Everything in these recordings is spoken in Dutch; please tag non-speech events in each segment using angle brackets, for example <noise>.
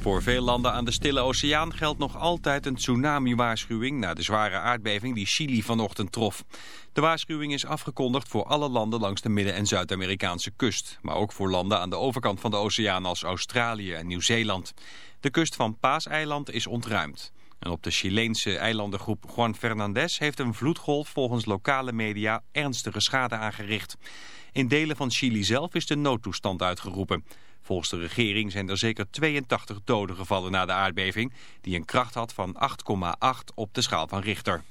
Voor veel landen aan de Stille Oceaan geldt nog altijd een tsunami-waarschuwing... na de zware aardbeving die Chili vanochtend trof. De waarschuwing is afgekondigd voor alle landen langs de Midden- en Zuid-Amerikaanse kust. Maar ook voor landen aan de overkant van de oceaan als Australië en Nieuw-Zeeland. De kust van Paaseiland is ontruimd. En op de Chileense eilandengroep Juan Fernandez heeft een vloedgolf volgens lokale media ernstige schade aangericht. In delen van Chili zelf is de noodtoestand uitgeroepen. Volgens de regering zijn er zeker 82 doden gevallen na de aardbeving... die een kracht had van 8,8 op de schaal van Richter.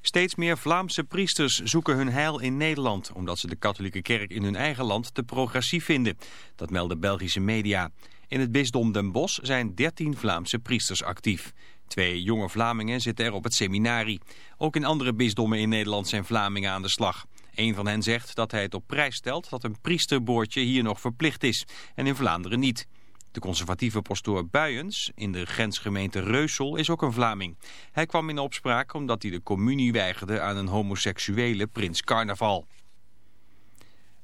Steeds meer Vlaamse priesters zoeken hun heil in Nederland... omdat ze de katholieke kerk in hun eigen land te progressief vinden. Dat melden Belgische media. In het bisdom Den Bosch zijn 13 Vlaamse priesters actief. Twee jonge Vlamingen zitten er op het seminarie. Ook in andere bisdommen in Nederland zijn Vlamingen aan de slag... Een van hen zegt dat hij het op prijs stelt dat een priesterboordje hier nog verplicht is en in Vlaanderen niet. De conservatieve pastoor Buyens in de grensgemeente Reusel is ook een Vlaming. Hij kwam in opspraak omdat hij de communie weigerde aan een homoseksuele prins carnaval.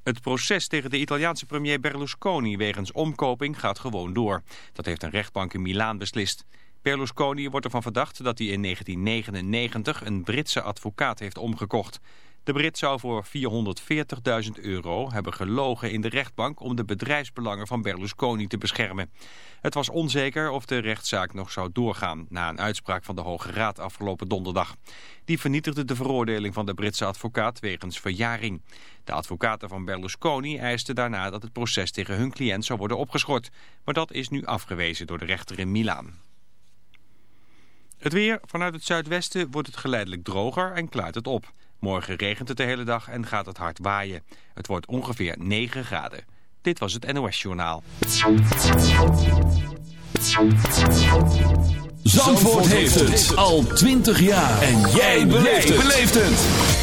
Het proces tegen de Italiaanse premier Berlusconi wegens omkoping gaat gewoon door. Dat heeft een rechtbank in Milaan beslist. Berlusconi wordt ervan verdacht dat hij in 1999 een Britse advocaat heeft omgekocht. De Brit zou voor 440.000 euro hebben gelogen in de rechtbank om de bedrijfsbelangen van Berlusconi te beschermen. Het was onzeker of de rechtszaak nog zou doorgaan na een uitspraak van de Hoge Raad afgelopen donderdag. Die vernietigde de veroordeling van de Britse advocaat wegens verjaring. De advocaten van Berlusconi eisten daarna dat het proces tegen hun cliënt zou worden opgeschort. Maar dat is nu afgewezen door de rechter in Milaan. Het weer. Vanuit het zuidwesten wordt het geleidelijk droger en klaart het op. Morgen regent het de hele dag en gaat het hard waaien. Het wordt ongeveer 9 graden. Dit was het NOS Journaal. Zandvoort heeft het al 20 jaar. En jij beleeft het.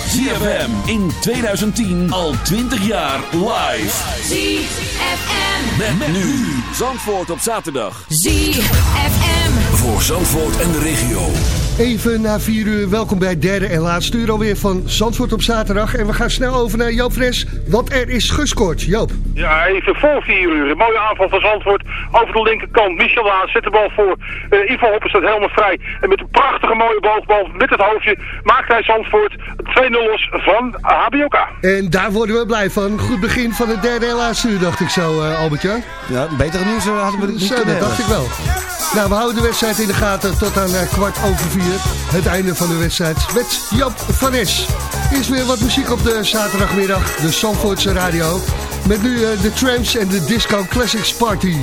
ZFM in 2010 al 20 jaar live. ZFM. Met, nu. Zandvoort op zaterdag. ZFM. Voor Zandvoort en de regio. Even na vier uur, welkom bij het derde en laatste uur alweer van Zandvoort op zaterdag. En we gaan snel over naar Joop Fres, want er is gescoord. Joop. Ja, even voor vier uur. Een mooie aanval van Zandvoort over de linkerkant. Michel Laan zet de bal voor. Uh, Ivo Hoppen staat helemaal vrij. En met een prachtige mooie boogbal met het hoofdje maakt hij Zandvoort 2-0 los van HBOK. En daar worden we blij van. Goed begin van het derde en laatste uur, dacht ik zo, uh, Albertje. Ja, betere nieuws hadden we niet Zo, dat dacht ik wel. Nou, we houden de wedstrijd in de gaten tot aan uh, kwart over vier. Het einde van de wedstrijd met Jap van Es. Eerst weer wat muziek op de zaterdagmiddag, de Zandvoortse radio. Met nu uh, de Tramps en de Disco Classics Party.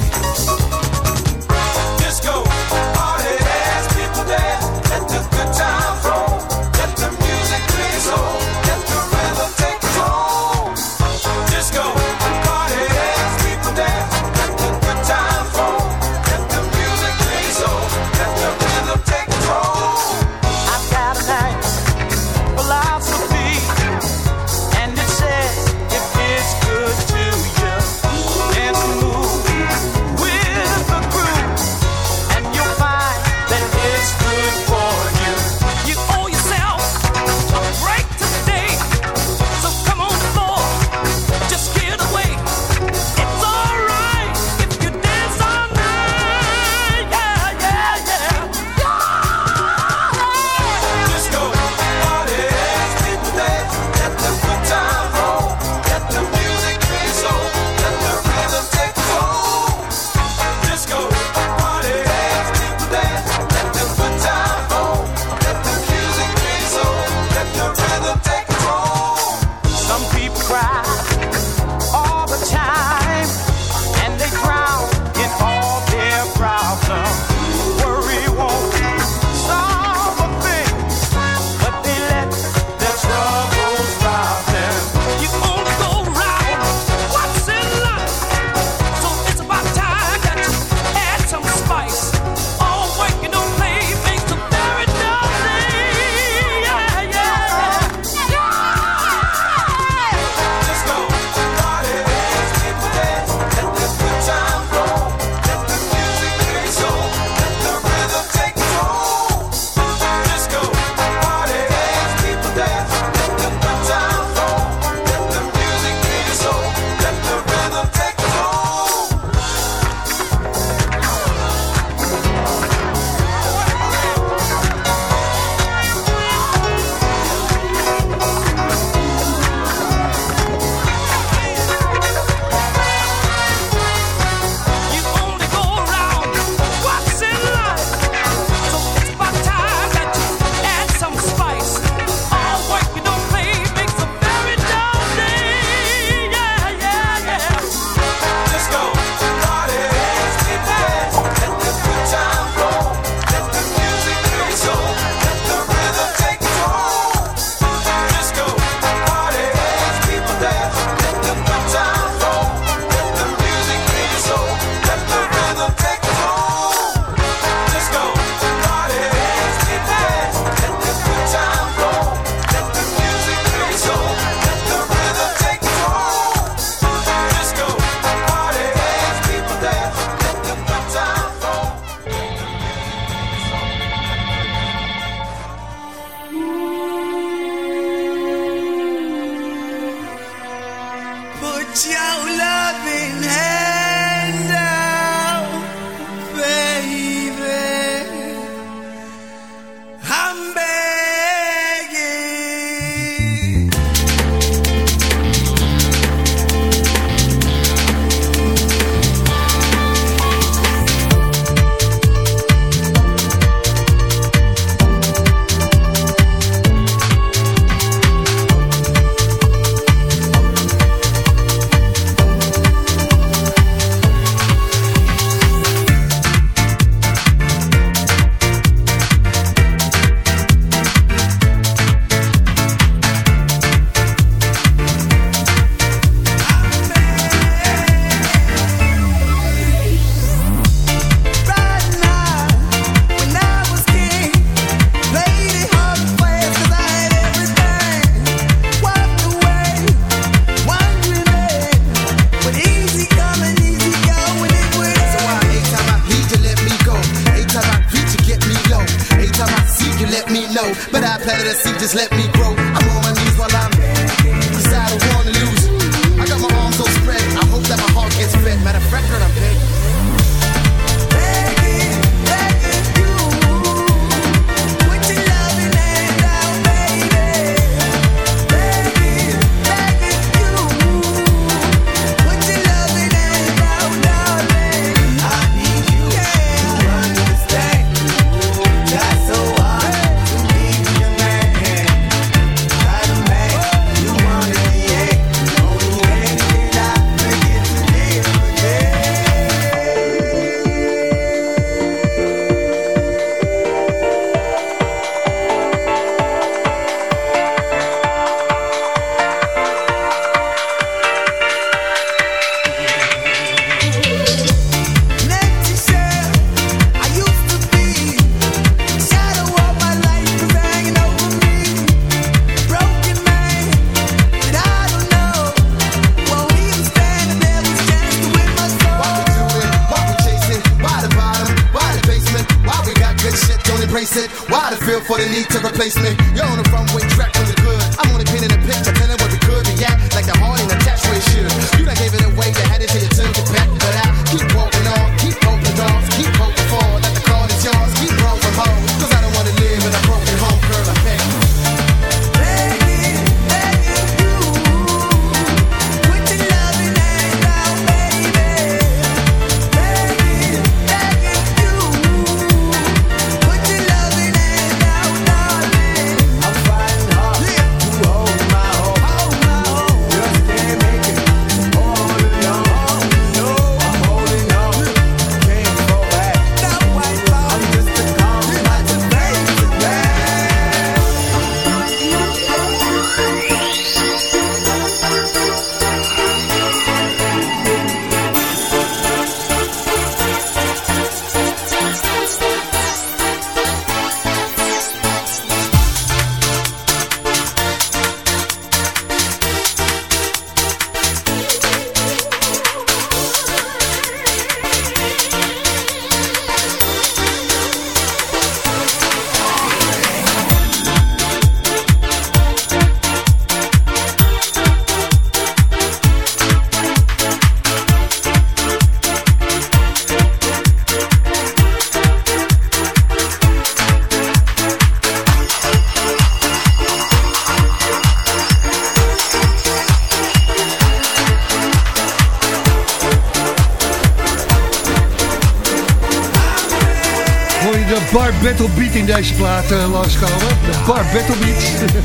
In deze plaat eh, langskomen? De Bar Battle Beat.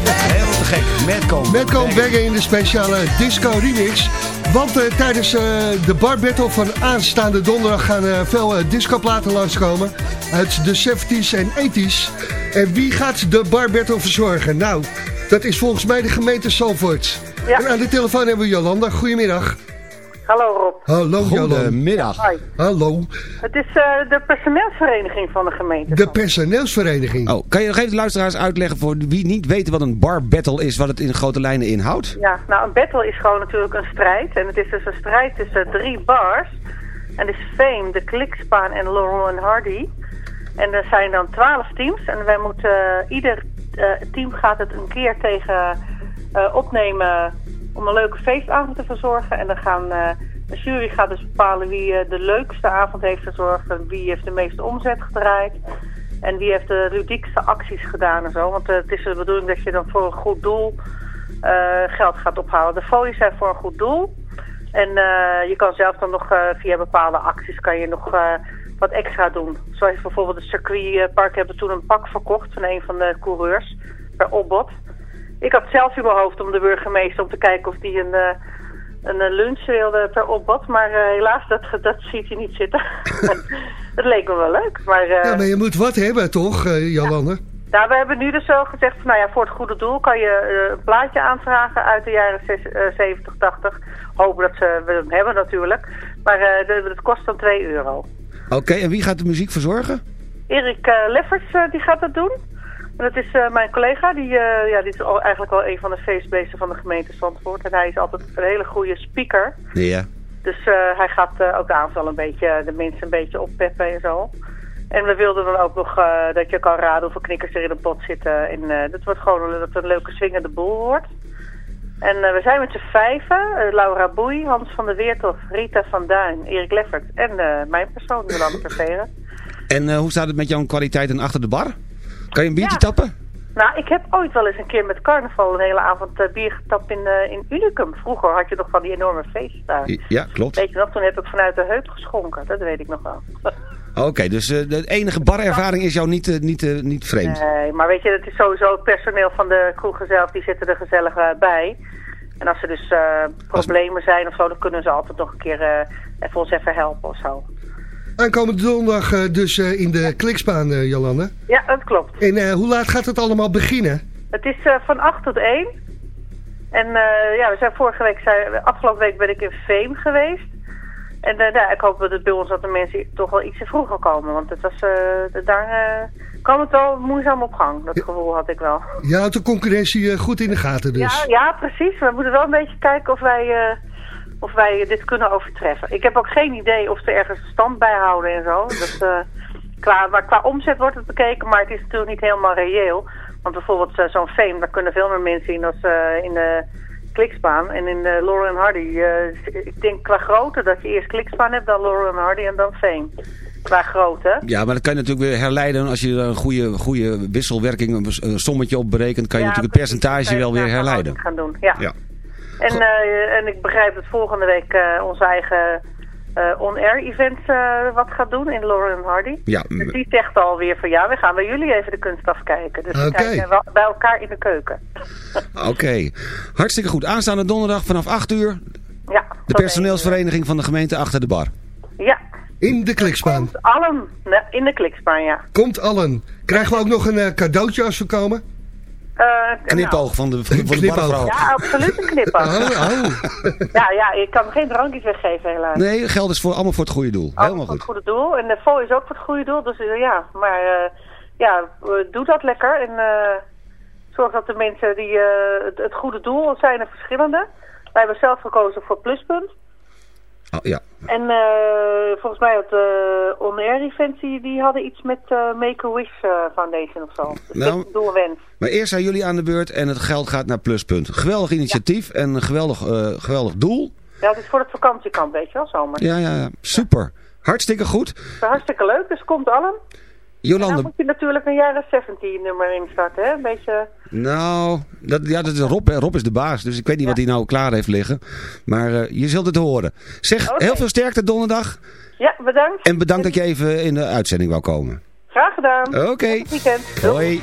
Helemaal te gek. Madcom. Met Bergen in de speciale disco remix. Want eh, tijdens eh, de Bar Battle van aanstaande donderdag gaan eh, veel uh, discoplaten langskomen. Uit de 70s en 80s. En wie gaat de Bar Battle verzorgen? Nou, dat is volgens mij de gemeente Zalvoort. Ja. En aan de telefoon hebben we Jolanda. Goedemiddag. Hallo Rob. Hallo Jolanda. Goedemiddag. Hallo. Het is eh, de personeelsvereniging van de gemeente. De personeelsvereniging. Oh, kan je nog even de luisteraars uitleggen voor wie niet weten wat een bar battle is, wat het in grote lijnen inhoudt? Ja, nou een battle is gewoon natuurlijk een strijd. En het is dus een strijd tussen drie bars. En dat is Fame, de Klikspaan en Laurel en Hardy. En er zijn dan twaalf teams. En wij moeten, eh, ieder eh, team gaat het een keer tegen eh, opnemen om een leuke feestavond te verzorgen. En dan gaan, eh, de jury gaat dus bepalen wie eh, de leukste avond heeft verzorgd. En wie heeft de meeste omzet gedraaid. En die heeft de ludiekste acties gedaan en zo. Want eh, het is de bedoeling dat je dan voor een goed doel eh, geld gaat ophalen. De folies zijn voor een goed doel. En je kan zelf dan nog via bepaalde acties kan je nog wat extra doen. Zoals bijvoorbeeld het circuitpark hebben toen een pak verkocht van een van de coureurs per opbod. Ik had zelf in mijn hoofd om de burgemeester om te kijken of die een, een eh, lunch wilde per opbod. Maar eh, helaas, dat, dat ziet hij niet zitten. <laughs> dat leek me wel leuk. Maar, eh, Ja, maar je moet wat hebben toch, Jolande? nou, we hebben nu dus zo gezegd, van, nou ja, voor het goede doel kan je een plaatje aanvragen uit de jaren zes- eh, 70, 80. Hopen dat ze we hem hebben natuurlijk. Maar dat kost dan 2 euro. Oké, en wie gaat de muziek verzorgen? Erik Leffers die gaat dat doen. Dat is eh, mijn collega, die, eh, ja, is al, eigenlijk wel een van de feestbeesten van de gemeente Zandvoort. En hij is altijd een hele goede speaker. Ja. Dus eh, hij gaat ook de aanval een beetje, de mensen een beetje oppeppen en zo. En we wilden dan ook nog dat je kan raden hoeveel knikkers er in een pot zitten. En dat wordt gewoon een, dat het een leuke swingende boel wordt. En we zijn met z'n vijven. Laura Boei, Hans van der Weertof, Rita van Duin, Erik Leffert en mijn persoon, Jolande <laughs> Ververen. En hoe staat het met jouw kwaliteiten achter de bar? Kan je een biertje tappen? Nou, ik heb ooit wel eens een keer met carnaval een hele avond eh, bier getapt in, eh, in Unicum. Vroeger had je nog van die enorme feesten daar. Ja, klopt. Weet je nog, toen heb ik vanuit de heup geschonken. Dat weet ik nog wel. <laughs> Oké, dus eh, de enige barervaring is jou niet, niet, niet vreemd. Nee, maar weet je, het is sowieso het personeel van de kroegen zelf, die zitten er gezellig bij. En als er dus problemen zijn of zo, dan kunnen ze altijd nog een keer even ons even helpen of zo. Aankomende donderdag eh, dus eh, in de kliksbaan, eh, Jolande. Ja, dat klopt. En hoe laat gaat het allemaal beginnen? Het is van 8 tot 1. En ja, we zijn vorige week, zijn, afgelopen week ben ik in Veem geweest. En nou, ik hoop dat het bij ons dat de mensen toch wel ietsje vroeger komen. Want het was, daar eh, kwam het wel moeizaam op gang. Dat gevoel had ik wel. Houdt de concurrentie goed in de gaten dus. Ja, ja, precies. We moeten wel een beetje kijken of wij, of wij dit kunnen overtreffen. Ik heb ook geen idee of ze ergens stand bij houden en zo. Dat, eh, qua, maar qua omzet wordt het bekeken, maar het is natuurlijk niet helemaal reëel. Want bijvoorbeeld eh, zo'n Fame, daar kunnen veel meer mensen in als eh, in de Kliksbaan. En in de Laurel en Hardy, ik denk qua grootte dat je eerst Kliksbaan hebt, dan Laurel en Hardy en dan Fame. Qua grootte. Ja, maar dat kan je natuurlijk weer herleiden. Als je er een goede, goede wisselwerking, een- sommetje op berekent, kan je Ja, natuurlijk het percentage wel weer herleiden. gaan doen, ja. Ja. En, eh, en ik begrijp dat volgende week eh, onze eigen eh, on-air event eh, wat gaat doen in Laurel en Hardy. Ja, Dus die zegt alweer van ja, we gaan bij jullie even de kunst afkijken. Dus we Oké. kijken wel bij elkaar in de keuken. <laughs> Oké, hartstikke goed. Aanstaande donderdag vanaf 8 uur Ja, de personeelsvereniging van de gemeente achter de bar. Ja, In de kliksbaan. allen nee, in de kliksbaan, ja. Komt allen. Krijgen we ook nog een eh, cadeautje als we komen? Eh, Knipoog van de, van de Knipoog. barvrouw. Ja, absoluut een knipoog. Oh, oh. <laughs> Ja, ja, ik kan geen drankjes weggeven helaas. Nee, geld is voor, allemaal voor het goede doel. Helemaal Voor goed. het goede doel. En de vol is ook voor het goede doel. Dus eh, ja, maar eh, ja, doe dat lekker. En eh, zorg dat de mensen die eh, het, het goede doel zijn er verschillende. Wij hebben zelf gekozen voor Pluspunt. Oh, ja. En eh, volgens mij had de On Air Event, die, die hadden iets met eh, Make-A-Wish eh, Foundation of zo. Dus Nou. dit doel wens. Maar eerst zijn jullie aan de beurt en het geld gaat naar Pluspunt. Geweldig initiatief en een geweldig, eh, geweldig doel. Ja, het is voor het vakantiekamp, weet je wel, zomer. Ja, ja, ja. super. Hartstikke goed. Hartstikke leuk, dus komt allen. En dan Jolande, moet je natuurlijk een jaren 17 nummer instarten, hè? Een beetje... nou, dat, ja, dat is Rob, hè. Rob is de baas, dus ik weet niet wat hij nou klaar heeft liggen. Maar eh, je zult het horen. Zeg, heel veel sterkte donderdag Ja, bedankt. en bedankt dat je even in de uitzending wou komen. Graag gedaan. Oké. Tot het weekend. Doei. Hoi.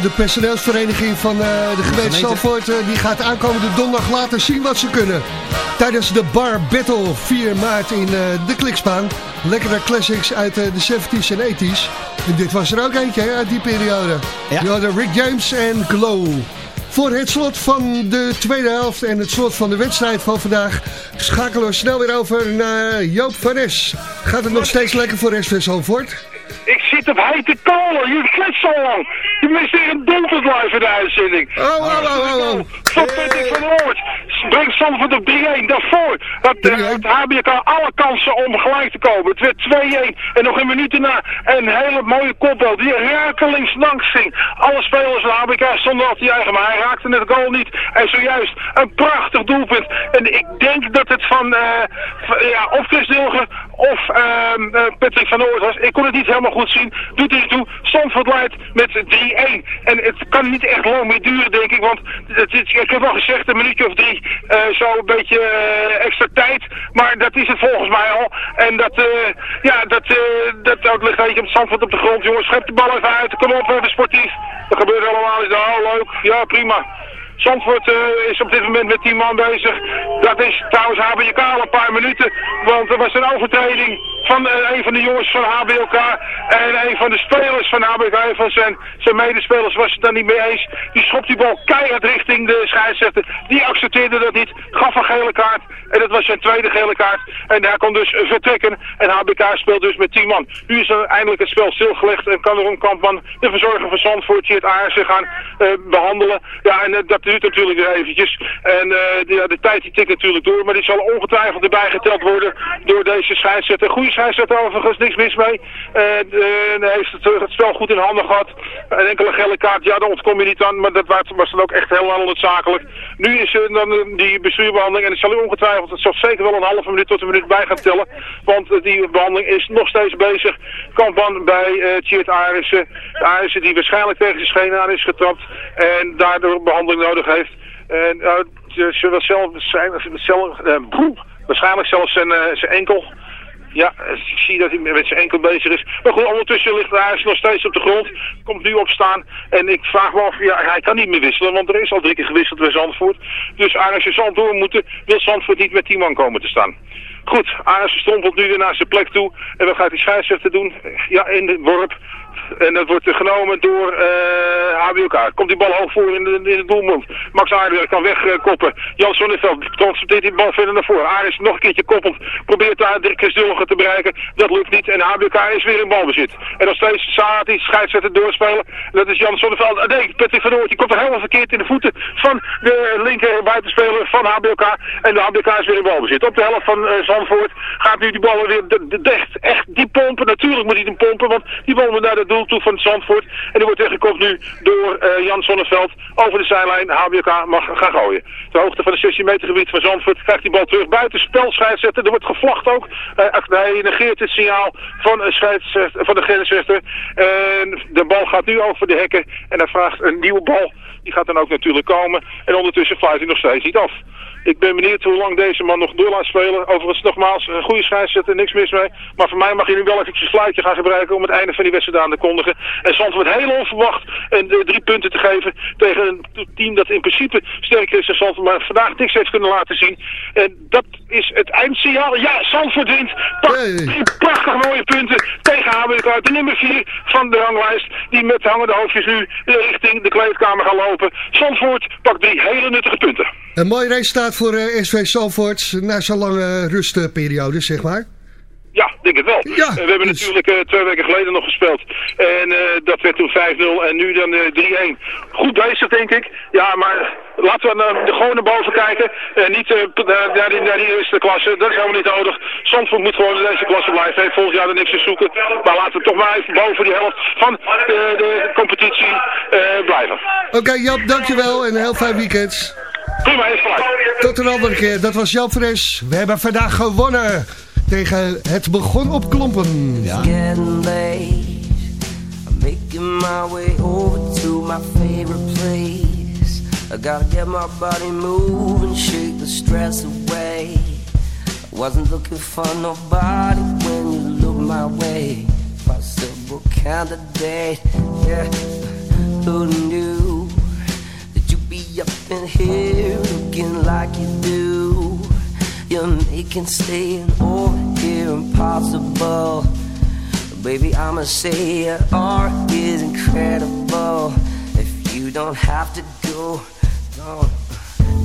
Nou, de personeelsvereniging van eh, de gemeente. Zandvoort... eh, die gaat aankomende donderdag laten zien wat ze kunnen. Tijdens de Bar Battle 4 maart in eh, de Klikspaan. Lekkere classics uit eh, de 70s en 80s. En dit was er ook eentje hè, uit die periode. Ja. Je hadden Rick James en Glow. Voor het slot van de tweede helft en het slot van de wedstrijd van vandaag... schakelen we snel weer over naar Joop van Es. Gaat het nog steeds lekker voor SV Zandvoort? Ik zit op hete kolen. Lang. Je mist hier een live in de uitzending. Oh, oh, oh, oh, Van Patrick van Oort. Brengt Zandvoort op 3-1. Daarvoor had, eh, 3-1. had HBK alle kansen om gelijk te komen. Het werd 2-1. En nog een minuut daarna een hele mooie kopbal die rakelings langs ging. Alle spelers van HBK stonden op die eigen, maar hij raakte het goal niet. En zojuist een prachtig doelpunt. En ik denk dat het van, eh, van- ja, of Chris Dilger of eh, Patrick van Oort was. Ik kon het niet helemaal goed zien. Doet er niet toe. Zandvoort leidt met 3-1. En het kan niet echt lang meer duren, denk ik. Want het, is- ik heb al gezegd, een minuutje of drie, eh, zo een beetje eh, extra tijd. Maar dat is het volgens mij al. En dat, eh, ja, dat, dat, dat ligt een beetje op Zandvoort op de grond. Jongens, schep de bal even uit. Kom op, even sportief. Dat gebeurt allemaal. Is oh, leuk. Ja, prima. Zandvoort is op dit moment met 10 man bezig. Dat is trouwens HBK al een paar minuten. Want er was een overtreding van eh, een van de jongens van HBK. En een van de spelers van HBK, een van zijn, zijn medespelers, was het daar niet mee eens. Die schopt die bal keihard richting de scheidsrechter. Die accepteerde dat niet. Gaf een gele kaart. En dat was zijn tweede gele kaart. En hij kon dus vertrekken. En HBK speelt dus met 10 man. Nu is er eindelijk het spel stilgelegd. En kan Ron Kampman, de verzorger van Zandvoort, Tjeerd Aarsen gaan eh, behandelen. Ja, en eh, dat duurt natuurlijk weer eventjes. En de, ja, de tijd die tikt natuurlijk door. Maar die zal ongetwijfeld erbij geteld worden door deze scheidsrechter. Goede scheidsrechter overigens, niks mis mee. Eh, hij heeft het, het spel goed in handen gehad. Een enkele gele kaart, ja, daar ontkom je niet aan. Maar dat was, was dan ook echt heel noodzakelijk. Nu is er dan eh, die bestuurbehandeling. En ik zal u ongetwijfeld, het zal zeker wel een halve minuut tot een minuut bij gaan tellen. Want eh, die behandeling is nog steeds bezig. Kampman bij eh Tjeerd Arissen. Arissen die waarschijnlijk tegen zijn schenen aan is getrapt. En daardoor behandeling nodig heeft. En uh, ze wel zelf, zijn, zelf eh, waarschijnlijk zelfs zijn, eh, zijn enkel. Ja, eh, ik zie dat hij met zijn enkel bezig is. Maar goed, ondertussen ligt hij nog steeds op de grond. Komt nu opstaan. En ik vraag me af, ja, hij kan niet meer wisselen, want er is al drie keer gewisseld bij Zandvoort. Dus Arnhem zal door moeten, wil Zandvoort niet met 10 man komen te staan. Goed, Arnhem strompelt nu weer naar zijn plek toe. En wat gaat die scheidsrechter doen? Ja, in de worp. En dat wordt genomen door eh HBOK. Komt die bal hoog voor in de, de doelmond. Max Aardenberg kan wegkoppen. Jan Sonneveld transporteert die bal verder naar voren. Aardes nog een keertje koppelt. Probeert daar Dirk Christulliger te bereiken. Dat lukt niet. En HBOK is weer in balbezit. En nog steeds Saat die scheidsrechter doorspelen. Dat is Jan Sonneveld. Ah, nee, Patrick van. Die komt er helemaal verkeerd in de voeten van de linker buitenspeler van HBOK. En de HBOK is weer in balbezit. Op de helft van eh, Zandvoort gaat nu die bal weer de, de, dicht. Echt die pompen. Natuurlijk moet hij hem pompen. Want die bal moet naar het doel toe van Zandvoort. En die wordt tegengekomen nu door eh, Jan Sonneveld over de zijlijn. HBK mag gaan gooien. Ter hoogte van de 16 meter gebied van Zandvoort krijgt die bal terug buiten spel scheidsrechter. Er wordt gevlacht ook. Eh, hij negeert het signaal van, scheidsrechter, van de grensrechter. En de bal gaat nu over de hekken. En hij vraagt een nieuwe bal. Die gaat dan ook natuurlijk komen. En ondertussen fluit hij nog steeds niet af. Ik ben benieuwd hoe lang deze man nog door laat spelen. Overigens nogmaals, een goede scheidsrechter, niks mis mee. Maar voor mij mag je nu wel even een fluitje gaan gebruiken om het einde van die wedstrijd aan te kondigen. En Zandvoort heel onverwacht en de drie punten te geven tegen een team dat in principe sterker is dan Zandvoort, maar vandaag niks heeft kunnen laten zien. En dat is het eindsignaal. Ja, Zandvoort wint. Pak Hey. drie prachtig mooie punten tegen HBK. De nummer 4 van de ranglijst. Die met hangende hoofdjes nu richting de kleedkamer gaan lopen. Zandvoort pakt drie hele nuttige punten. Een mooi resultaat voor eh, SV Zandvoort na zo'n lange rustperiode, zeg maar. Ja, denk het wel. Ja, Eh, we hebben dus- natuurlijk eh, twee weken geleden nog gespeeld. En eh, dat werd toen 5-0 en nu dan eh, 3-1. Goed bezig, denk ik. Ja, maar laten we naar de gewoon naar boven kijken. Eh, niet naar, die, naar die eerste klasse. Dat is helemaal niet nodig. Zandvoort moet gewoon in deze klasse blijven. Heeft volgend jaar er niks te zoeken. Maar laten we toch maar even boven die helft van de competitie blijven. Oké, Jap, dankjewel en een heel fijn weekend. Prima, is gelijk. Tot een andere keer. Dat was Jan Fres. We hebben vandaag gewonnen tegen het begon op klompen. I'm making my way over to my favorite place. I gotta get my body moving, shake the stress away. I wasn't looking for nobody when you look my way. Possible candidate, yeah. who knew that you'd be up in here looking like you do? You're making staying over here impossible. Baby, I'ma say your art is incredible. If you don't have to go, don't.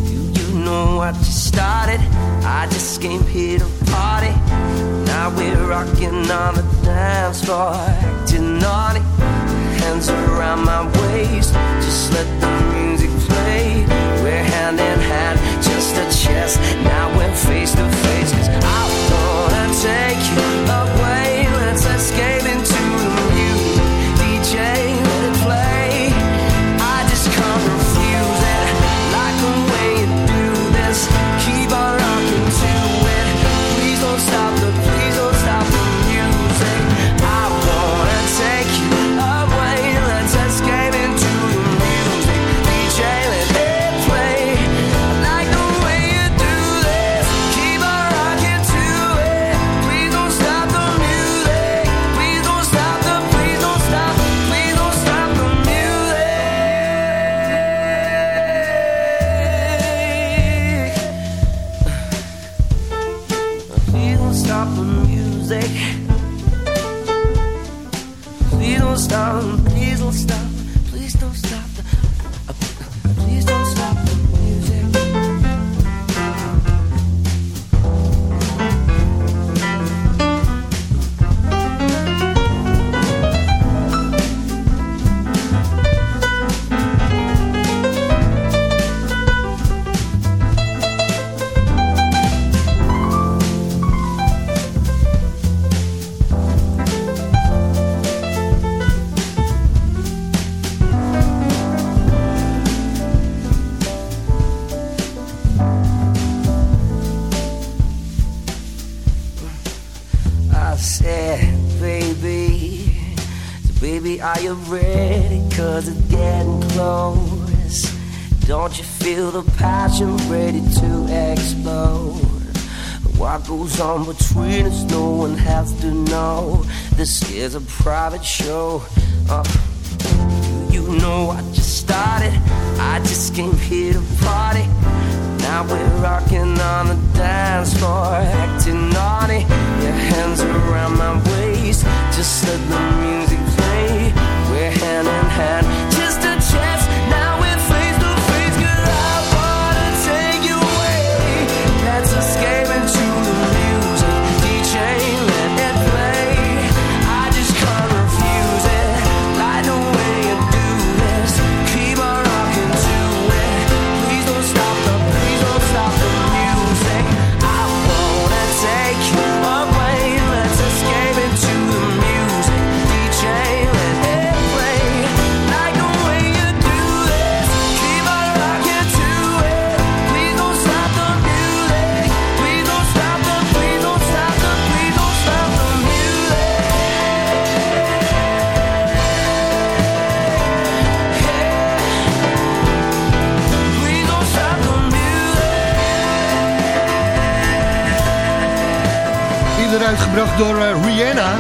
Do you know what you started? I just came here to party. Now we're rocking on the dance floor, acting naughty. Hands around my waist, just let the music play. We're hand in hand. Now we're face to face, cause I wanna take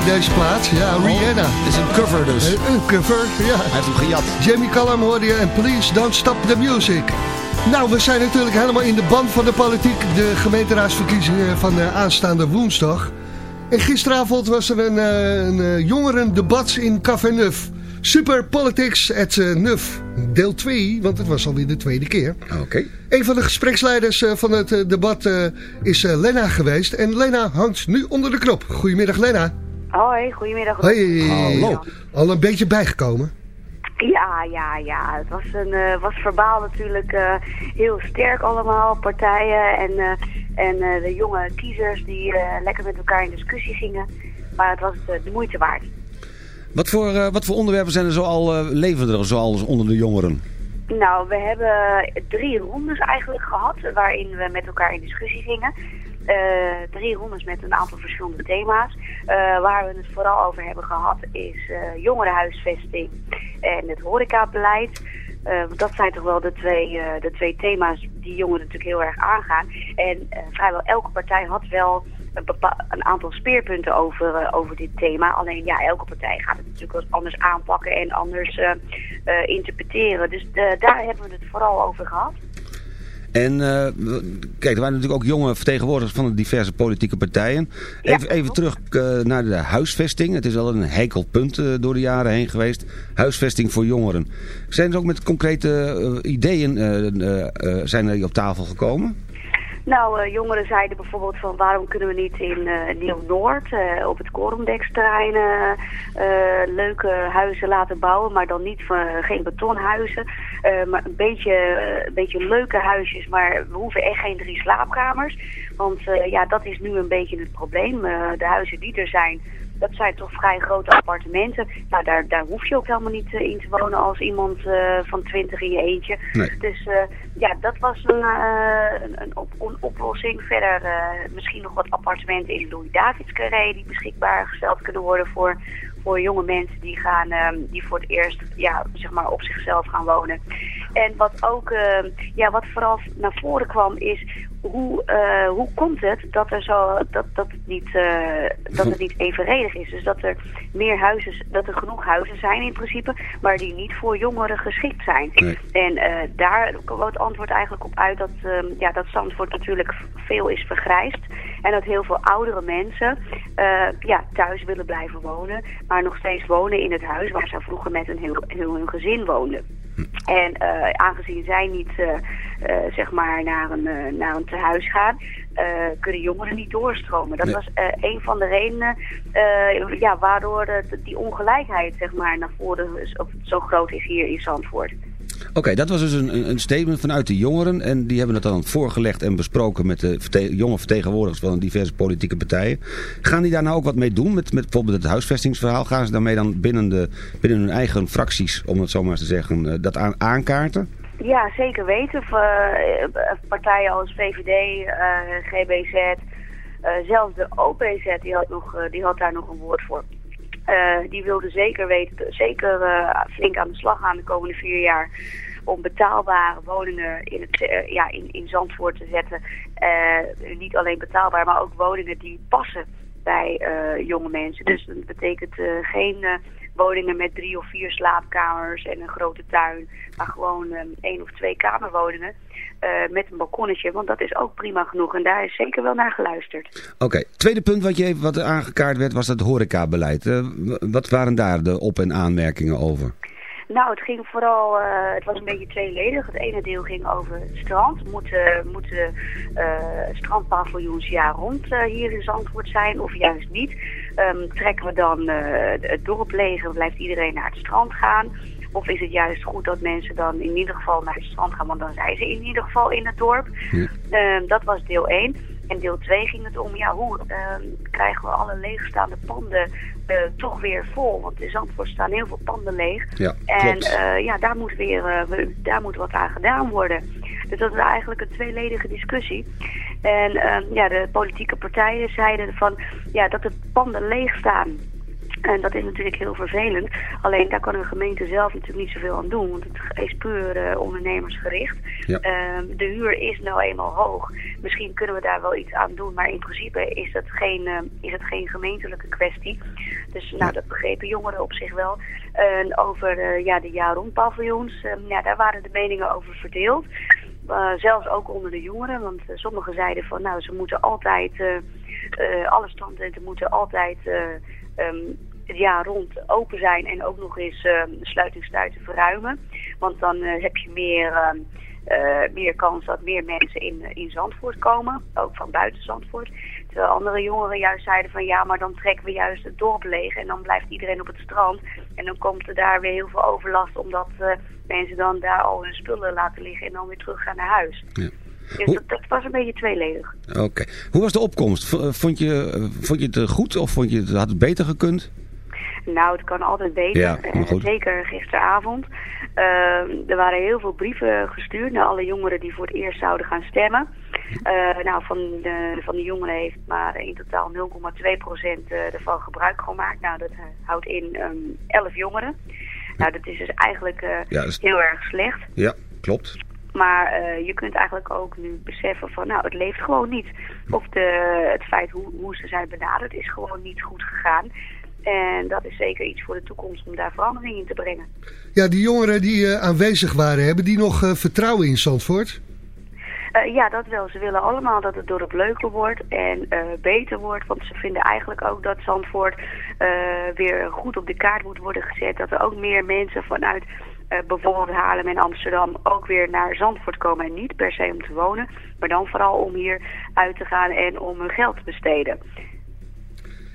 deze plaats. Ja, Rihanna. Het is een cover dus. Eh, Een cover, ja. Hij heeft hem gejat. Jamie Callum hoorde je en Please Don't Stop the Music. Nou, we zijn natuurlijk helemaal in de band van de politiek. De gemeenteraadsverkiezingen van eh, aanstaande woensdag. En gisteravond was er een, eh, een jongerendebat in Café Nuf. Super Politics at eh, Nuf. Deel 2, want het was alweer de tweede keer. Oké. Een van de gespreksleiders van het debat is Lena geweest. En Lena hangt nu onder de knop. Goedemiddag Lena. Hoi, goedemiddag. Hoi. Hallo. Al een beetje bijgekomen. Ja, ja, ja. Het was, een, eh, was verbaal natuurlijk eh, heel sterk allemaal, partijen en, eh, en eh, de jonge kiezers die eh, lekker met elkaar in discussie gingen. Maar het was de moeite waard. Wat voor, eh, wat voor onderwerpen zijn er zoal uh, levendig, zoals onder de jongeren? Nou, we hebben drie rondes eigenlijk gehad waarin we met elkaar in discussie gingen. Eh, drie rondes met een aantal verschillende thema's. Eh, waar we het vooral over hebben gehad is eh, jongerenhuisvesting en het horecabeleid. Want dat zijn toch wel de twee, de twee thema's die jongeren natuurlijk heel erg aangaan. En vrijwel elke partij had wel een, een aantal speerpunten over, over dit thema. Alleen ja, elke partij gaat het natuurlijk wat anders aanpakken en anders interpreteren. Dus daar hebben we het vooral over gehad. En eh, kijk, er waren natuurlijk ook jonge vertegenwoordigers van de diverse politieke partijen. Even, even terug eh, naar de huisvesting. Het is al een heikel punt eh, door de jaren heen geweest. Huisvesting voor jongeren. Zijn er ook met concrete ideeën zijn er op tafel gekomen? Nou, eh, jongeren zeiden bijvoorbeeld van waarom kunnen we niet in eh, Nieuw-Noord eh, op het Korendeksterrein leuke huizen laten bouwen, maar dan niet van, geen betonhuizen, maar een beetje, een beetje leuke huisjes, maar we hoeven echt geen drie slaapkamers. Want ja, dat is nu een beetje het probleem. De huizen die er zijn, dat zijn toch vrij grote appartementen. Nou, daar, daar hoef je ook helemaal niet eh, in te wonen als iemand eh, van 20 in je eentje. Nee. Dus eh, ja, dat was een, een, op, een oplossing. Verder misschien nog wat appartementen in Louis Davids Carré die beschikbaar gesteld kunnen worden voor, voor jonge mensen die, gaan, ehm, die voor het eerst ja, zeg maar op zichzelf gaan wonen. En wat ook, eh, ja, wat vooral naar voren kwam is hoe, eh, hoe komt het dat er zo dat, dat, het niet, eh, dat het <laughs> niet evenredig is. Dus dat er meer huizen, dat er genoeg huizen zijn in principe, maar die niet voor jongeren geschikt zijn. Nee. En eh, daar kwam het antwoord eigenlijk op uit dat, ehm, ja, dat Zandvoort natuurlijk veel is vergrijsd. En dat heel veel oudere mensen ja, thuis willen blijven wonen, maar nog steeds wonen in het huis waar ze vroeger met hun, heel, heel hun gezin woonden. En eh, aangezien zij niet eh, eh, zeg maar naar een, naar een tehuis gaan, kunnen jongeren niet doorstromen. Dat Nee. was een van de redenen ja, waardoor die ongelijkheid zeg maar, naar voren zo groot is hier in Zandvoort. Oké, dat was dus een, een- statement vanuit de jongeren. En die hebben het dan voorgelegd en besproken met de jonge vertegenwoordigers van diverse politieke partijen. Gaan die daar nou ook wat mee doen? Met, met bijvoorbeeld het huisvestingsverhaal? Gaan ze daarmee dan binnen, de, binnen hun eigen fracties, om het zo maar te zeggen, eh, dat aan, aankaarten? Ja, zeker weten. Of, eh, partijen als VVD, eh, GBZ, zelfs de OPZ, die had, nog, die had daar nog een woord voor. Eh, die wilde zeker weten, zeker eh, flink aan de slag gaan de komende vier jaar om betaalbare woningen in, het, eh, ja, in, in Zandvoort te zetten. Niet alleen betaalbaar, maar ook woningen die passen bij jonge mensen. Dus dat betekent geen woningen met drie of vier slaapkamers en een grote tuin, maar gewoon eh, één of twee kamerwoningen eh, met een balkonnetje. Want dat is ook prima genoeg en daar is zeker wel naar geluisterd. Oké, tweede punt wat, je wat aangekaart werd was het horecabeleid. W- wat waren daar de op- en aanmerkingen over? Nou, het ging vooral, eh, het was een beetje tweeledig. Het ene deel ging over het strand. Moeten, moeten eh, strandpaviljoens jaar rond hier in Zandvoort zijn of juist niet? Ehm, trekken we dan eh, het dorp leeg en blijft iedereen naar het strand gaan? Of is het juist goed dat mensen dan in ieder geval naar het strand gaan, want dan zijn ze in ieder geval in het dorp? Ja. Ehm, dat was deel 1. En deel 2 ging het om, ja, hoe ehm, krijgen we alle leegstaande panden eh, toch weer vol? Want in Zandvoort staan heel veel panden leeg. Ja, En eh, ja, daar moet, weer, eh, daar moet wat aan gedaan worden. Dus dat is eigenlijk een tweeledige discussie. En ehm, ja, de politieke partijen zeiden van ja, dat de panden leeg staan. En dat is natuurlijk heel vervelend. Alleen daar kan een gemeente zelf natuurlijk niet zoveel aan doen. Want het is puur eh, ondernemersgericht. Ja. Ehm, de huur is nou eenmaal hoog. Misschien kunnen we daar wel iets aan doen. Maar in principe is het geen, eh, is het geen gemeentelijke kwestie. Dus nou, dat begrepen jongeren op zich wel. En over eh, ja, de jaar rond paviljoens. ehm, ja, daar waren de meningen over verdeeld. Zelfs ook onder de jongeren. Want sommigen zeiden van nou ze moeten altijd... alle standtenten moeten altijd... ehm, het jaar rond open zijn en ook nog eens ehm, de sluitingstijden verruimen. Want dan eh, heb je meer, ehm, eh, meer kans dat meer mensen in, in Zandvoort komen, ook van buiten Zandvoort. Terwijl andere jongeren juist zeiden van ja, maar dan trekken we juist het dorp leeg en dan blijft iedereen op het strand. En dan komt er daar weer heel veel overlast omdat eh, mensen dan daar al hun spullen laten liggen en dan weer terug gaan naar huis. Ja. Dus Hoe- dat, dat was een beetje tweeledig. Oké. Hoe was de opkomst? Eh, Vond je, eh, vond je het eh, goed of vond je het, had het beter gekund? Nou, het kan altijd beter. Ja, zeker gisteravond. Ehm, er waren heel veel brieven gestuurd naar alle jongeren die voor het eerst zouden gaan stemmen. Nou, van de, van de jongeren heeft maar in totaal 0,2 procent eh, ervan gebruik gemaakt. Nou, dat houdt in ehm 11 jongeren. Nou, dat is dus eigenlijk Ja, dat is- heel erg slecht. Ja, klopt. Maar eh, je kunt eigenlijk ook nu beseffen van, nou, het leeft gewoon niet. Of de, het feit hoe, hoe ze zijn benaderd is gewoon niet goed gegaan. En dat is zeker iets voor de toekomst om daar verandering in te brengen. Ja, die jongeren die eh, aanwezig waren, hebben die nog eh, vertrouwen in Zandvoort? Ja, dat wel. Ze willen allemaal dat het dorp leuker wordt en beter wordt. Want ze vinden eigenlijk ook dat Zandvoort weer goed op de kaart moet worden gezet. Dat er ook meer mensen vanuit eh, bijvoorbeeld Haarlem en Amsterdam ook weer naar Zandvoort komen. En niet per se om te wonen, maar dan vooral om hier uit te gaan en om hun geld te besteden.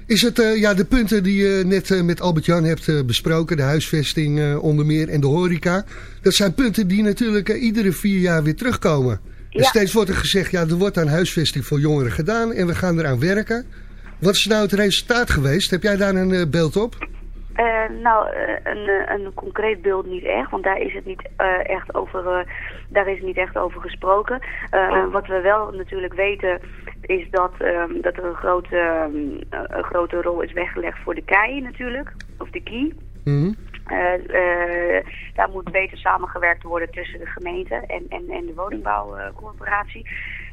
Is het eh, ja, de punten die je net eh, met Albert-Jan hebt besproken, de huisvesting onder meer en de horeca. Dat zijn punten die natuurlijk iedere vier jaar weer terugkomen. En Ja. steeds wordt er gezegd, ja, er wordt aan huisvesting voor jongeren gedaan en we gaan eraan werken. Wat is nou het resultaat geweest? Heb jij daar een beeld op? Eh, nou, eh, een, eh, een concreet beeld niet echt, want daar is het niet eh, echt over, daar is niet echt over gesproken. Eh, wat we wel natuurlijk weten is dat, ehm, dat er een grote, ehm, een grote rol is weggelegd voor de KEI natuurlijk, of de KI. Mhm. Daar moet beter samengewerkt worden tussen de gemeente en, en, en de woningbouwcorporatie.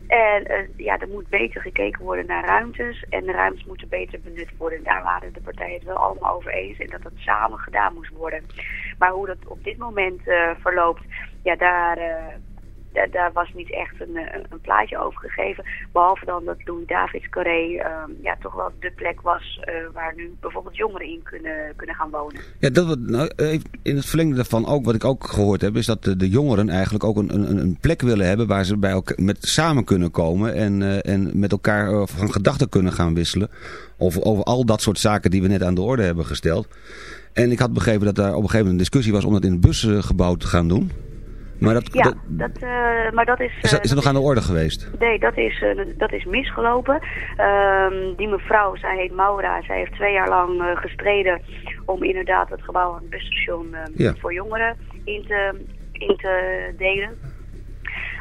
En eh, ja, er moet beter gekeken worden naar ruimtes en de ruimtes moeten beter benut worden. En daar waren de partijen het wel allemaal over eens en dat dat samen gedaan moest worden. Maar hoe dat op dit moment eh, verloopt, ja, daar, eh, daar, daar was niet echt een, eh, een plaatje over gegeven. Behalve dan dat Louis Davids Carré ehm, ja, toch wel de plek was eh, waar nu bijvoorbeeld jongeren in kunnen, kunnen gaan wonen. Ja, dat, nou, even in het verlengde daarvan ook, wat ik ook gehoord heb, is dat de, jongeren eigenlijk ook een, een, een plek willen hebben waar ze bij elkaar met samen kunnen komen en, eh, en met elkaar eh, van gedachten kunnen gaan wisselen. Over, over al dat soort zaken die we net aan de orde hebben gesteld. En ik had begrepen dat daar op een gegeven moment een discussie was om dat in het busgebouw te gaan doen. Maar dat, Ja, dat- dat, eh, maar dat is... is, dat, eh, is dat nog aan de orde geweest? Nee, dat is, eh, dat is misgelopen. Ehm, die mevrouw, zij heet Maura, zij heeft twee jaar lang gestreden om inderdaad het gebouw aan het busstation eh, Ja. voor jongeren in te, in te delen.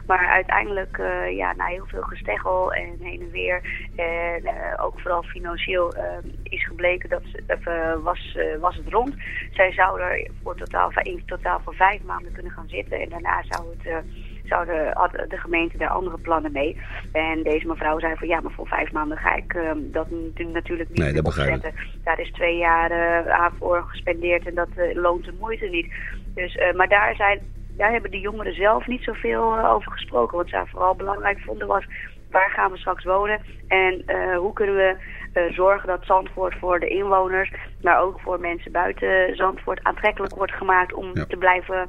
Maar uiteindelijk, eh, ja, na heel veel gesteggel en heen en weer, en eh, ook vooral financieel, eh, is gebleken dat ze, was, was het rond. Zij zou er voor totaal, in totaal voor vijf maanden kunnen gaan zitten en daarna zou het... zou de, had de gemeente daar andere plannen mee. En deze mevrouw zei van ja, maar voor vijf maanden ga ik eh, dat natuurlijk niet Nee, dat opzetten. Daar is twee jaar aan voor gespendeerd en dat loont de moeite niet. Dus, maar daar, zijn, daar hebben de jongeren zelf niet zoveel eh, over gesproken. Wat zij vooral belangrijk vonden was, waar gaan we straks wonen? En eh, hoe kunnen we eh, zorgen dat Zandvoort voor de inwoners, maar ook voor mensen buiten Zandvoort aantrekkelijk wordt gemaakt om Ja. te blijven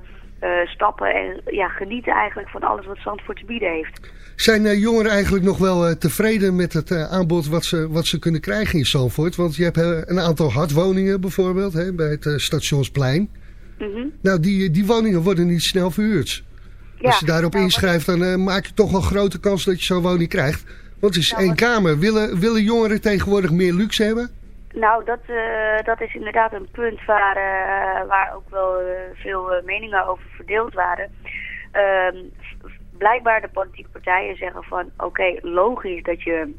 stappen en ja, genieten eigenlijk van alles wat Zandvoort te bieden heeft. Zijn jongeren eigenlijk nog wel tevreden met het aanbod wat ze, wat ze kunnen krijgen in Zandvoort? Want je hebt een aantal hardwoningen bijvoorbeeld hè, bij het eh, Mhm. Nou, die, die woningen worden niet snel verhuurd. Als je daarop nou, inschrijft, dan eh, maak je toch wel grote kans dat je zo'n woning krijgt. Want het is Nou, één wat- kamer. Willen, willen jongeren tegenwoordig meer luxe hebben? Nou, dat, eh, dat is inderdaad een punt waar, eh, waar ook wel veel meningen over verdeeld waren. Ehm, blijkbaar de politieke partijen zeggen van oké, logisch dat je,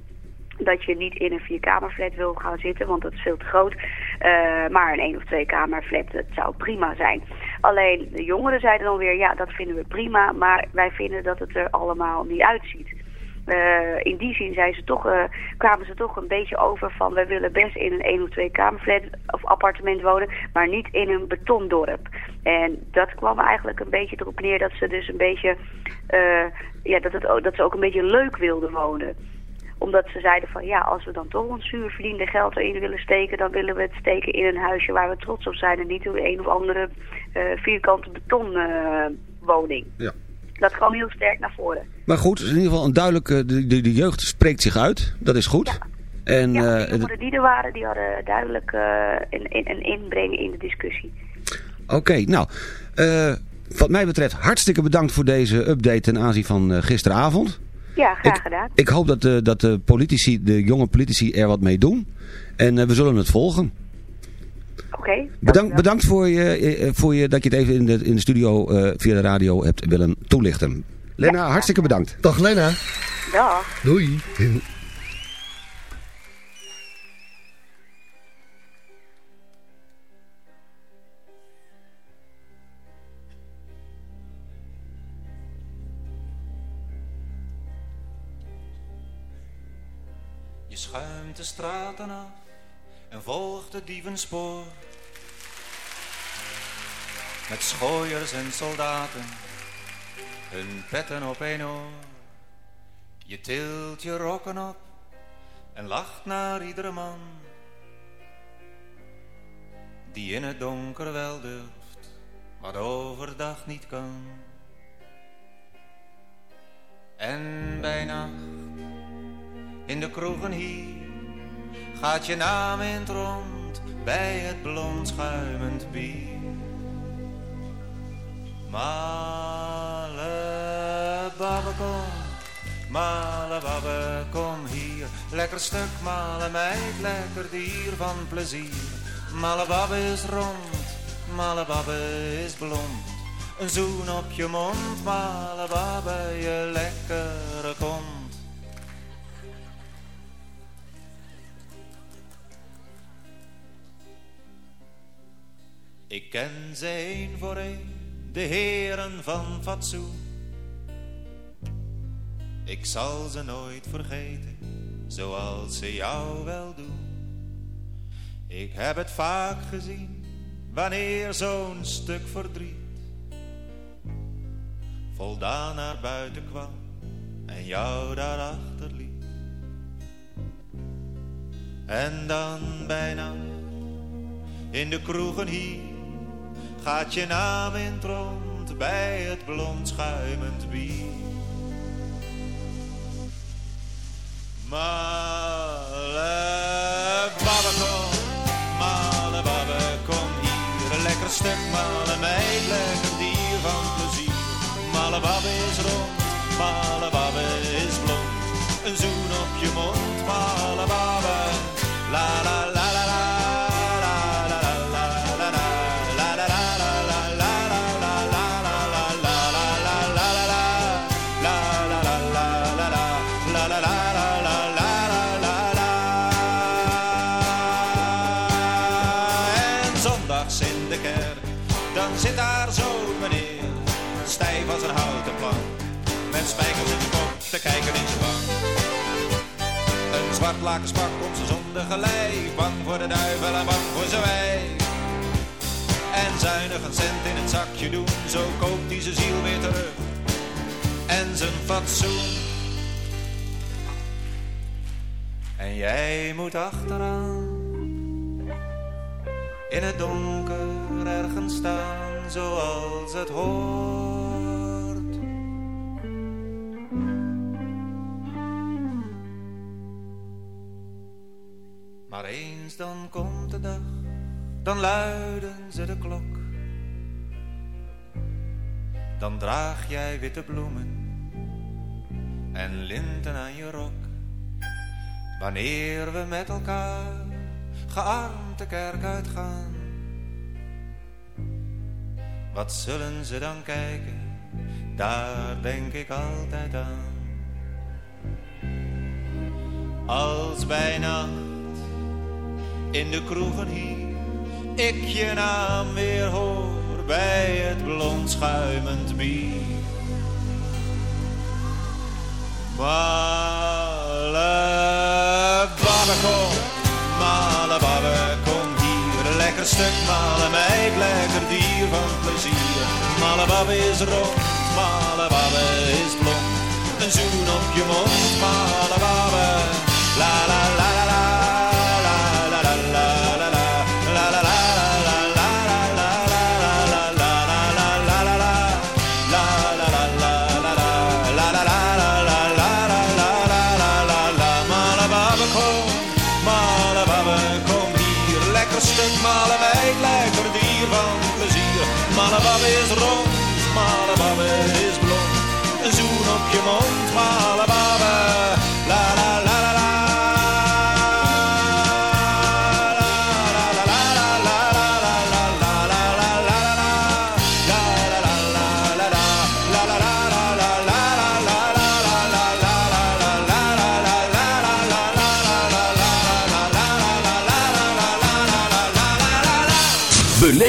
dat je niet in een vierkamerflat wil gaan zitten, want dat is veel te groot. Eh, maar een één of twee kamerflat, dat zou prima zijn. Alleen de jongeren zeiden dan weer ja, dat vinden we prima, maar wij vinden dat het er allemaal niet uitziet. Eh, in die zin zijn ze toch, eh, kwamen ze toch een beetje over van... we willen best in een één of twee kamerflat of appartement wonen... maar niet in een betondorp. En dat kwam eigenlijk een beetje erop neer dat ze dus een beetje... ja, dat, het, dat ze ook een beetje leuk wilden wonen omdat ze zeiden van ja, als we dan toch ons zuur verdiende geld erin willen steken... dan willen we het steken in een huisje waar we trots op zijn... en niet in een of andere eh, vierkante betonwoning. Ja. Dat kwam heel sterk naar voren. Maar goed, in ieder geval een duidelijke, de, de, de jeugd spreekt zich uit. Dat is goed. En, Ja, eh, de jongeren die er waren, die hadden duidelijk eh, een, een, een inbreng in de discussie. Oké, nou, eh, wat mij betreft hartstikke bedankt voor deze update ten aanzien van eh, gisteravond. Ja, graag gedaan. Ik hoop dat, de dat de, politici, de jonge politici er wat mee doen. En eh, we zullen het volgen. Oké. Bedankt, bedankt voor, je, eh, voor je dat je het even in de, in de studio eh, via de radio hebt willen toelichten. Lena, hartstikke bedankt. Dag Lena. Dag. Doei. De straten af en volgt het dievenspoor. Met schooiers en soldaten, hun petten op een oor. Je tilt je rokken op en lacht naar iedere man. Die in het donker wel durft, wat overdag niet kan. En bij nacht, in de kroegen hier, gaat je naam in het rond bij het blond schuimend bier. Male babbe kom, male babbe kom hier. Lekker stuk male meid, lekker dier van plezier. Male babbe is rond, male babbe is blond. Een zoen op je mond, male babbe, je lekkere kont. Ik ken ze één voor één, de heren van fatsoen. Ik zal ze nooit vergeten, zoals ze jou wel doen. Ik heb het vaak gezien, wanneer zo'n stuk verdriet voldaan naar buiten kwam en jou daarachter liet. En dan bijna in de kroegen hier gaat je naam in rond bij het blond schuimend bier. Male babbe kom, male kom hier. Een lekker stuk male meid, lekker dier van plezier. Male babbe is rond, male Een zwart laken spak op zijn zondige lijf, bang voor de duivel en bang voor zijn wijf. En zuinig een cent in het zakje doen, zo koopt hij zijn ziel weer terug. En zijn fatsoen. En jij moet achteraan, in het donker ergens staan, zoals het hoort. Maar eens dan komt de dag, dan luiden ze de klok. Dan draag jij witte bloemen en linten aan je rok. Wanneer we met elkaar gearmd de kerk uitgaan. Wat zullen ze dan kijken, daar denk ik altijd aan. Als bij nacht in de kroegen hier ik je naam weer hoor bij het blond schuimend bier. Male babbe kom, male babbe kom hier. Lekker stuk male meid, lekker dier van plezier. Male babbe is rond, male babbe is blond. Een zoen op je mond, male babbe. La la la la la. La je mond,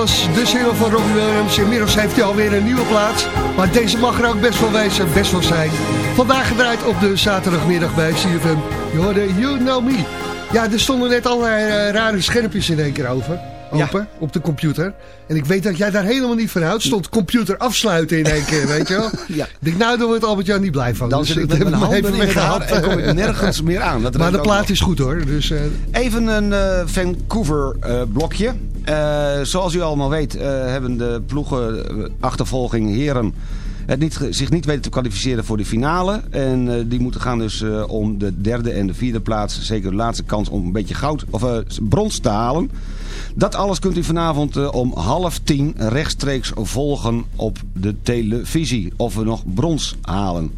Was de single van Robbie Williams. Inmiddels heeft hij alweer een nieuwe plaats. Maar deze mag er ook best wel wezen, best wel zijn. Vandaag gedraaid op de zaterdagmiddag bij CFM. Je hoorde You Know Me. Ja, er stonden net allerlei eh, rare schermpjes in één keer over. Open, op de computer. En ik weet dat jij daar helemaal niet van houdt. Stond computer afsluiten in één keer, weet je wel. <laughs> Ja. Ik denk, nou, daar wordt Albert-Jan niet blij van. Dan Dus zit ik ik met mijn handen even in het weggehaald. en kom ik nergens meer aan. Dat <laughs> maar de plaat nog. is goed hoor. Dus, eh, Even een eh, Vancouver blokje. Eh, zoals u allemaal weet eh, hebben de ploegen eh, achtervolging heren het niet, zich niet weten te kwalificeren voor de finale. En die moeten gaan dus om de derde en de vierde plaats. Zeker de laatste kans om een beetje goud of brons te halen. Dat alles kunt u vanavond om half tien rechtstreeks volgen op de televisie. Of we nog brons halen.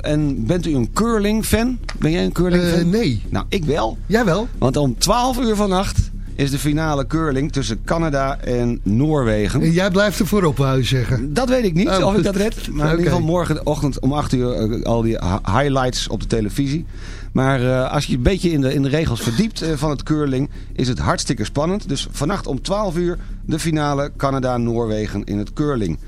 En bent u een curling-fan? Ben jij een curling-fan? Eh, nee. Nou, ik wel. Jij wel? Want om 12 uur vannacht is de finale curling tussen Canada en Noorwegen. En jij blijft er voorop, wou je zeggen. Dat weet ik niet Oh, of ik dat red. Maar in ieder geval morgenochtend om 8 uur eh, al die hi- highlights op de televisie. Maar eh, als je een beetje in de, in de regels verdiept eh, van het curling... is het hartstikke spannend. Dus vannacht om 12 uur de finale Canada-Noorwegen in het curling.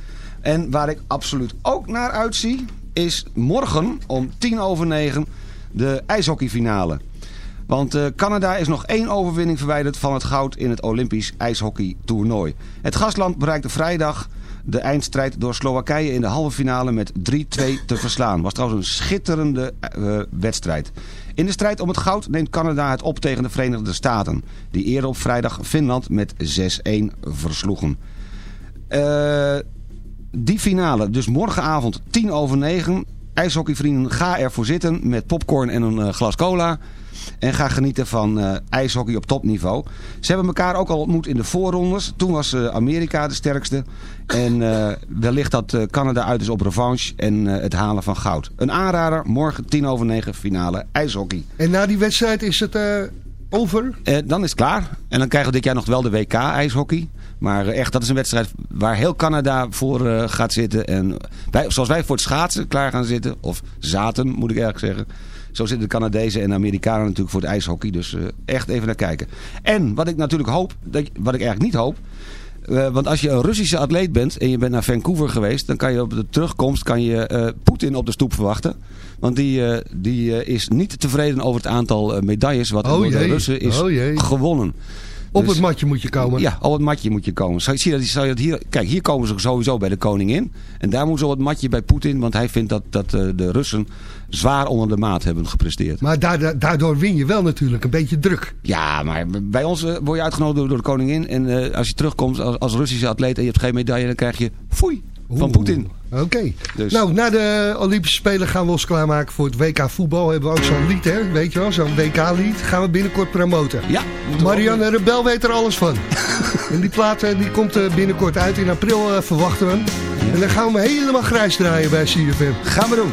En waar ik absoluut ook naar uitzie, is morgen om tien over negen de ijshockeyfinale. Want eh, Canada is nog één overwinning verwijderd van het goud in het Olympisch ijshockeytoernooi. Het gastland bereikte vrijdag de eindstrijd door Slowakije in de halve finale met 3-2 te verslaan. Was trouwens een schitterende eh, wedstrijd. In de strijd om het goud neemt Canada het op tegen de Verenigde Staten. Die eerder op vrijdag Finland met 6-1 versloegen. Eh, die finale, dus morgenavond 10 over 9. IJshockeyvrienden, ga ervoor zitten met popcorn en een eh, glas cola. En ga genieten van eh, ijshockey op topniveau. Ze hebben elkaar ook al ontmoet in de voorrondes. Toen was eh, Amerika de sterkste. En wellicht dat Canada uit is op revanche en het halen van goud. Een aanrader, morgen 10 over 9 finale ijshockey. En na die wedstrijd is het over? Dan is het klaar. En dan krijgen we dit jaar nog wel de WK ijshockey. Maar eh, echt, dat is een wedstrijd waar heel Canada voor eh, gaat zitten. En wij, zoals wij voor het schaatsen klaar gaan zitten. Of zaten, moet ik eigenlijk zeggen. Zo zitten de Canadezen en de Amerikanen natuurlijk voor het ijshockey. Dus eh, echt even naar kijken. En wat ik natuurlijk hoop, dat, wat ik eigenlijk niet hoop... want als je een Russische atleet bent en je bent naar Vancouver geweest... dan kan je op de terugkomst kan je, Poetin op de stoep verwachten. Want die, die is niet tevreden over het aantal medailles... wat Oh door de Russen is oh gewonnen. Op Dus- het matje moet je komen. ja, op het matje moet je komen. Zou zie je dat, zou je dat hier, kijk, hier komen ze sowieso bij de koningin. En daar moet ze op het matje bij Poetin. Want hij vindt dat, dat eh, de Russen zwaar onder de maat hebben gepresteerd. Maar daardoor, daardoor win je wel natuurlijk een beetje druk. Ja, maar bij ons eh, word je uitgenodigd door, door de koningin. En eh, als je terugkomt als, als Russische atleet en je hebt geen medaille... dan krijg je foei van. Poetin. Oké. Dus- Nou, na de Olympische Spelen gaan we ons klaarmaken voor het WK voetbal. Hebben we ook zo'n lied, hè? Weet je wel, zo'n WK-lied. Gaan we binnenkort promoten. Ja. Marianne Rebel weet er alles van. <laughs> en die plaat eh, die komt eh, binnenkort uit. In april eh, verwachten we hem. En dan gaan we hem helemaal grijs draaien bij CFM. Gaan we doen.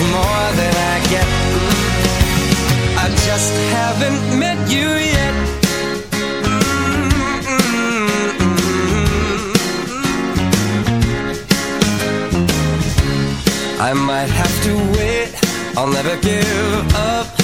More than I get. I just haven't met you yet. I might have to wait, I'll never give up.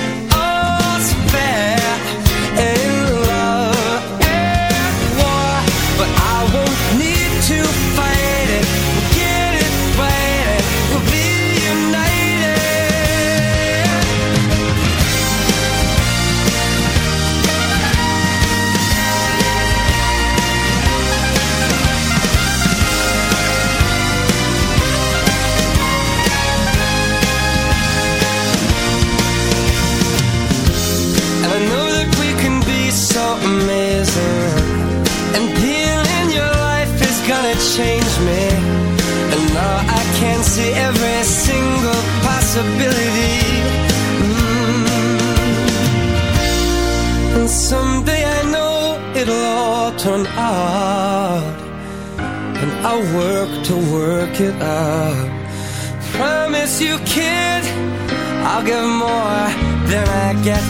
I'll work to work it out. Promise you, kid, I'll give more than I get,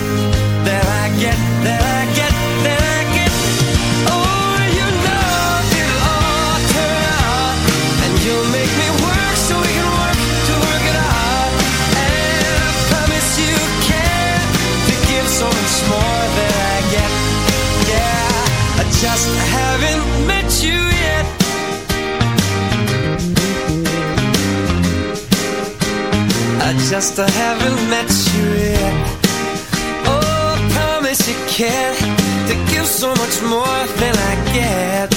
I just haven't met you yet. Oh, I promise you can to give so much more than I get.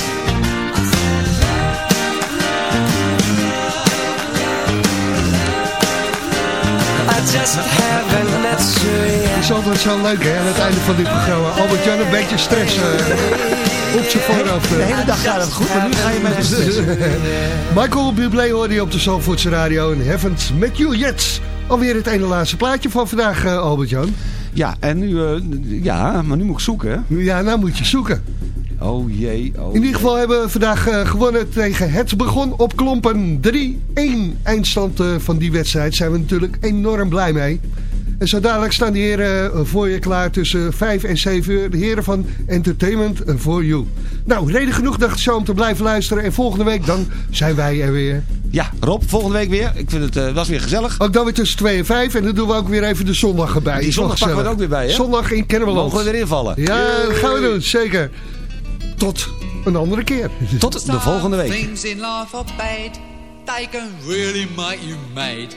I just haven't met you yet. Het is altijd zo leuk hè, aan het einde van dit programma. Albert-Jan een beetje stress eh, op zijn voorhoofd. De hele dag gaat het goed, maar nu ga je met de <laughs> stress. Michael Bublé hoorde je op de Zandvoortse Radio en Haven't Met You Yet. Alweer het ene laatste plaatje van vandaag, eh, Albert-Jan. Ja, en nu, eh, ja, maar nu moet ik zoeken. Ja, nou moet je zoeken. Oh jee, oh In ieder geval hebben we vandaag eh, gewonnen tegen Het Begon op Klompen. 3-1 eindstand van die wedstrijd. Zijn we natuurlijk enorm blij mee. En zo dadelijk staan de heren eh, voor je klaar tussen 5 en 7 uur. De heren van Entertainment for You. Nou, reden genoeg dacht ik zo om te blijven luisteren. En volgende week dan zijn wij er weer. Ja, Rob, volgende week weer. Ik vind het eh, was weer gezellig. Ook dan weer tussen 2 en 5. En dan doen we ook weer even de zondag erbij. Die zondag pakken we er ook weer bij, hè? Zondag in Kennemerland. Mogen we weer invallen. Ja, dat gaan we doen. Zeker. Tot een andere keer. Tot de volgende week. Things in life are bad. They can really make you mad.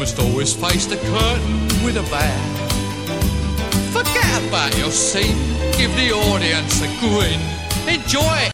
must always face the curtain with a bow. Forget about your scene, give the audience a grin. Enjoy it.